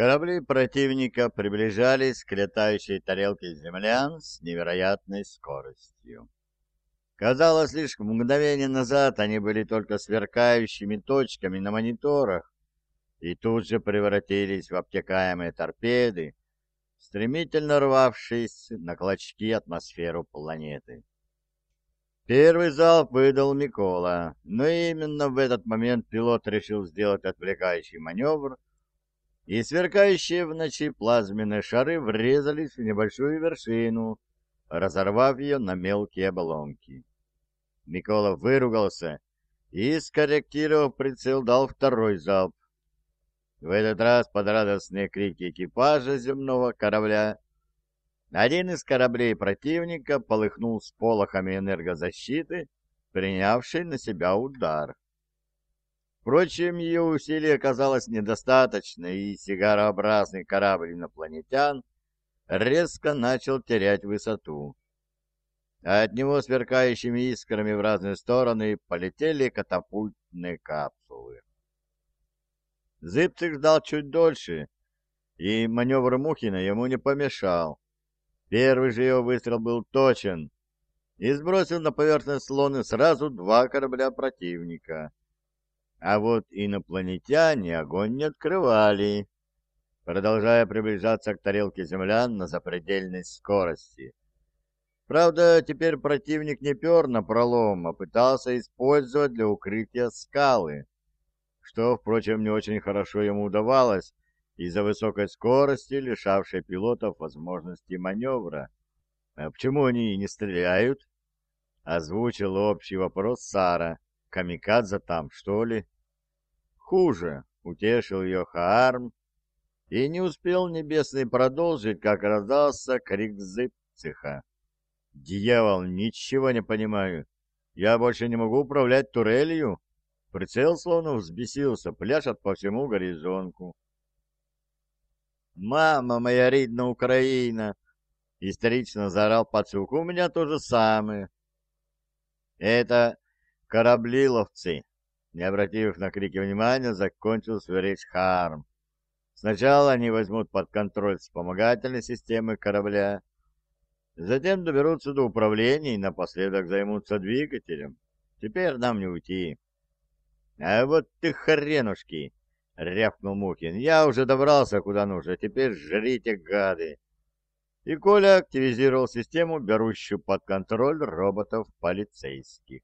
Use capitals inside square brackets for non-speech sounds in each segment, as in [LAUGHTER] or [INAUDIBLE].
Корабли противника приближались к летающей тарелке землян с невероятной скоростью. Казалось, лишь мгновение назад они были только сверкающими точками на мониторах и тут же превратились в обтекаемые торпеды, стремительно рвавшиеся на клочки атмосферу планеты. Первый залп выдал Микола, но именно в этот момент пилот решил сделать отвлекающий маневр, и сверкающие в ночи плазменные шары врезались в небольшую вершину, разорвав ее на мелкие обломки. Микола выругался и, скорректировав прицел, дал второй залп. В этот раз под радостные крики экипажа земного корабля один из кораблей противника полыхнул с полохами энергозащиты, принявший на себя удар. Впрочем, ее усилий оказалось недостаточно, и сигарообразный корабль инопланетян резко начал терять высоту. А от него сверкающими искрами в разные стороны полетели катапультные капсулы. Зыбцик ждал чуть дольше, и маневр Мухина ему не помешал. Первый же его выстрел был точен и сбросил на поверхность Луны сразу два корабля противника. А вот инопланетяне огонь не открывали, продолжая приближаться к тарелке землян на запредельной скорости. Правда, теперь противник не пер на пролом, а пытался использовать для укрытия скалы, что, впрочем, не очень хорошо ему удавалось из-за высокой скорости, лишавшей пилотов возможности маневра. «А почему они не стреляют?» — озвучил общий вопрос Сара. «Камикадзе там, что ли?» «Хуже», — утешил ее Хаарм, и не успел Небесный продолжить, как раздался крик Зыпциха. «Дьявол, ничего не понимаю. Я больше не могу управлять турелью». Прицел словно взбесился, пляшет по всему горизонту. «Мама моя рідна Украина!» — исторично заорал Пацук. «У меня то же самое». «Это кораблиловцы!» Не обратив на крики внимания, закончил свою речь Харм. Сначала они возьмут под контроль вспомогательной системы корабля, затем доберутся до управления и напоследок займутся двигателем. Теперь нам не уйти. — А вот ты хренушки! — рявкнул Мухин. — Я уже добрался куда нужно, теперь жрите, гады! И Коля активизировал систему, берущую под контроль роботов полицейских.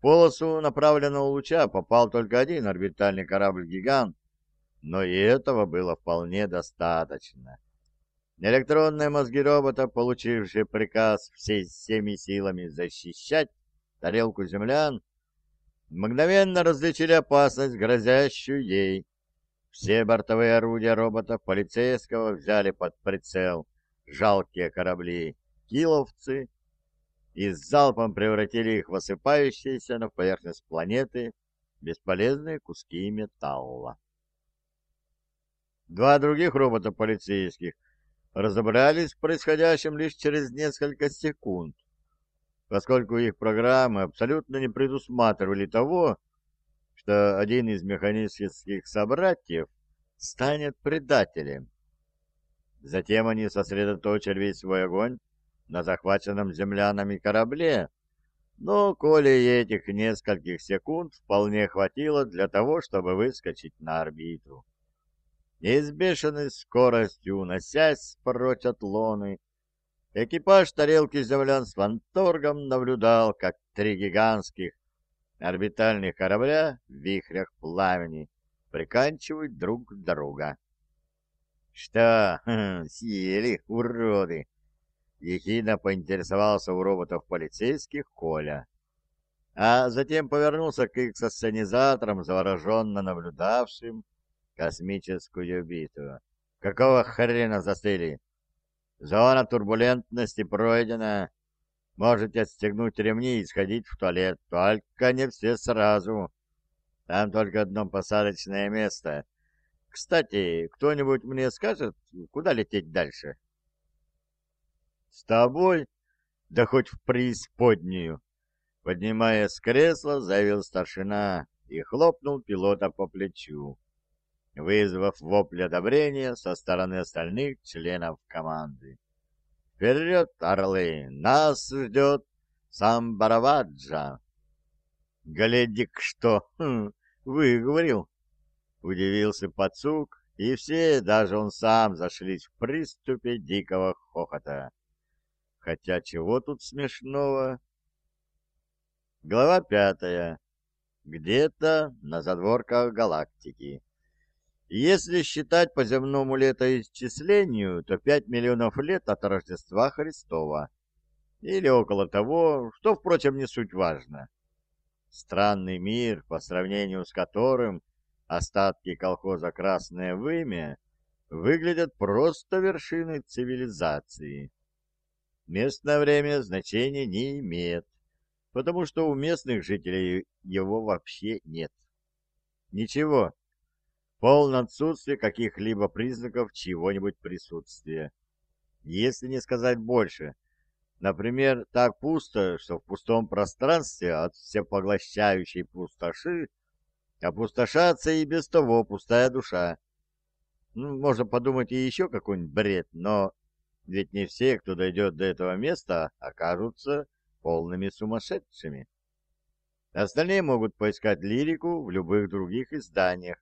Полосу направленного луча попал только один орбитальный корабль-гигант, но и этого было вполне достаточно. Электронные мозги робота, получившие приказ всеми силами защищать тарелку землян, мгновенно различили опасность, грозящую ей. Все бортовые орудия робота полицейского взяли под прицел жалкие корабли киловцы и с залпом превратили их в осыпающиеся на поверхность планеты бесполезные куски металла. Два других робота полицейских разобрались в происходящем лишь через несколько секунд, поскольку их программы абсолютно не предусматривали того, что один из механических собратьев станет предателем. Затем они сосредоточили весь свой огонь на захваченном землянами корабле, но коли этих нескольких секунд вполне хватило для того, чтобы выскочить на орбиту и скоростью, уносясь прочь от лоны, экипаж тарелки землян с ванторгом наблюдал, как три гигантских орбитальных корабля в вихрях пламени приканчивают друг друга. «Что, [LAUGHS] съели, уроды?» — ехидно поинтересовался у роботов-полицейских Коля. А затем повернулся к эксосценизаторам, завороженно наблюдавшим космическую битву. Какого хрена застыли? Зона турбулентности пройдена. Можете отстегнуть ремни и сходить в туалет. Только не все сразу. Там только одно посадочное место. Кстати, кто-нибудь мне скажет, куда лететь дальше? С тобой? Да хоть в преисподнюю. Поднимаясь с кресла, заявил старшина и хлопнул пилота по плечу. вызвав вопль одобрения со стороны остальных членов команды. «Вперед, орлы! Нас ждет сам Бараваджа!» «Глядик что, хм, выговорил!» — удивился Пацук, и все, даже он сам, зашлись в приступе дикого хохота. Хотя чего тут смешного? Глава пятая. Где-то на задворках галактики. Если считать по земному летоисчислению, то 5 миллионов лет от Рождества Христова. Или около того, что, впрочем, не суть важно. Странный мир, по сравнению с которым остатки колхоза «Красное вымя» выглядят просто вершиной цивилизации. Местное время значения не имеет, потому что у местных жителей его вообще нет. Ничего, полное отсутствие каких-либо признаков чего-нибудь присутствия. Если не сказать больше. Например, так пусто, что в пустом пространстве от всепоглощающей пустоши опустошаться и без того пустая душа. Ну, можно подумать и еще какой-нибудь бред, но ведь не все, кто дойдет до этого места, окажутся полными сумасшедшими. Остальные могут поискать лирику в любых других изданиях,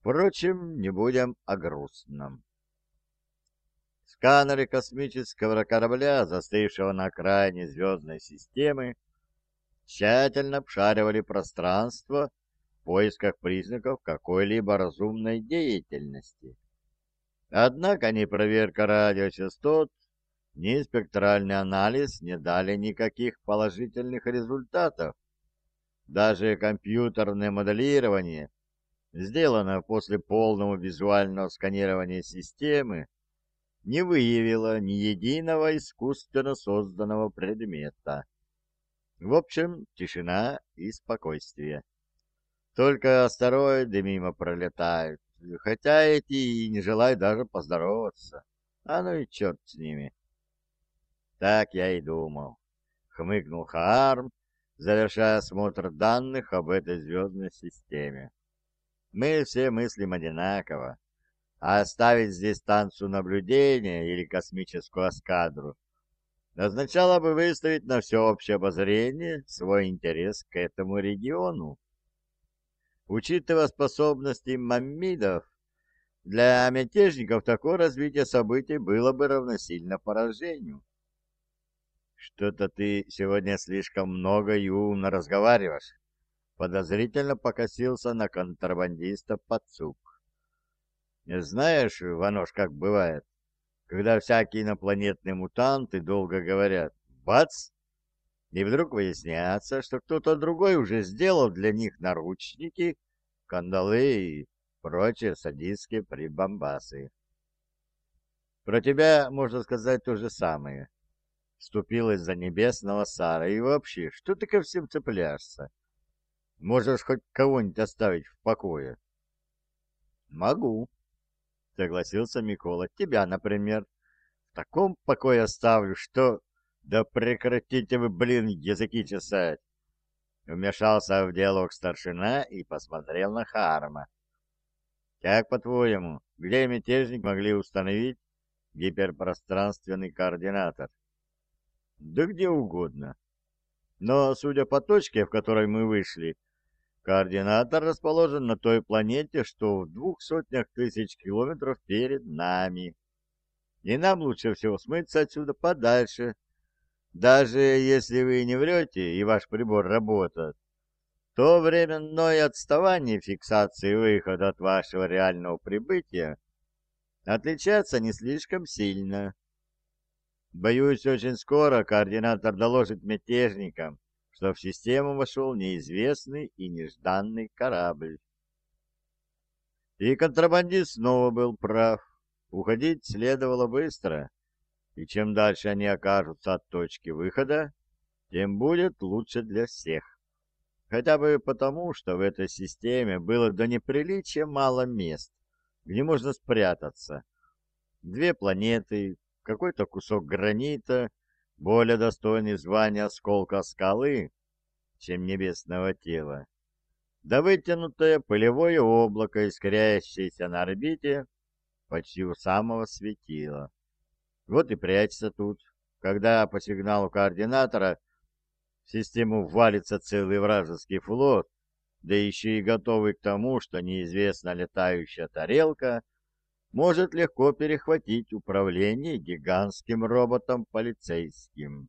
Впрочем, не будем о грустном. Сканеры космического корабля, застывшего на окраине звездной системы, тщательно обшаривали пространство в поисках признаков какой-либо разумной деятельности. Однако ни проверка радиочастот, ни спектральный анализ не дали никаких положительных результатов. Даже компьютерное моделирование сделанная после полного визуального сканирования системы, не выявила ни единого искусственно созданного предмета. В общем, тишина и спокойствие. Только астероиды мимо пролетают, хотя эти и не желают даже поздороваться. А ну и черт с ними. Так я и думал, хмыкнул Хаарм, завершая осмотр данных об этой звездной системе. Мы все мыслим одинаково. А оставить здесь станцию наблюдения или космическую эскадру означало бы выставить на всеобщее обозрение свой интерес к этому региону. Учитывая способности маммидов, для мятежников такое развитие событий было бы равносильно поражению. Что-то ты сегодня слишком много и умно разговариваешь подозрительно покосился на контрабандиста Пацук. «Знаешь, Ванош, как бывает, когда всякие инопланетные мутанты долго говорят «бац!» И вдруг выясняется, что кто-то другой уже сделал для них наручники, кандалы и прочие садистские прибамбасы. Про тебя можно сказать то же самое. Вступилась за небесного Сара. И вообще, что ты ко всем цепляешься? Можешь хоть кого-нибудь оставить в покое? Могу, согласился Микола. Тебя, например. В таком покое оставлю, что... Да прекратите вы, блин, языки чесать. Вмешался в диалог старшина и посмотрел на Харма. Как по-твоему, где мятежник могли установить гиперпространственный координатор? Да где угодно. Но, судя по точке, в которой мы вышли, Координатор расположен на той планете, что в двух сотнях тысяч километров перед нами. И нам лучше всего смыться отсюда подальше. Даже если вы не врете и ваш прибор работает, то временное отставание фиксации выхода от вашего реального прибытия отличается не слишком сильно. Боюсь, очень скоро координатор доложит мятежникам, что в систему вошел неизвестный и нежданный корабль. И контрабандист снова был прав. Уходить следовало быстро, и чем дальше они окажутся от точки выхода, тем будет лучше для всех. Хотя бы потому, что в этой системе было до неприличия мало мест, где можно спрятаться. Две планеты, какой-то кусок гранита более достойный звания осколка скалы, чем небесного тела. да вытянутое пылевое облако, искрящееся на орбите почти у самого светила. Вот и прячься тут, когда по сигналу координатора в систему валится целый вражеский флот, да еще и готовый к тому, что неизвестно летающая тарелка может легко перехватить управление гигантским роботом полицейским.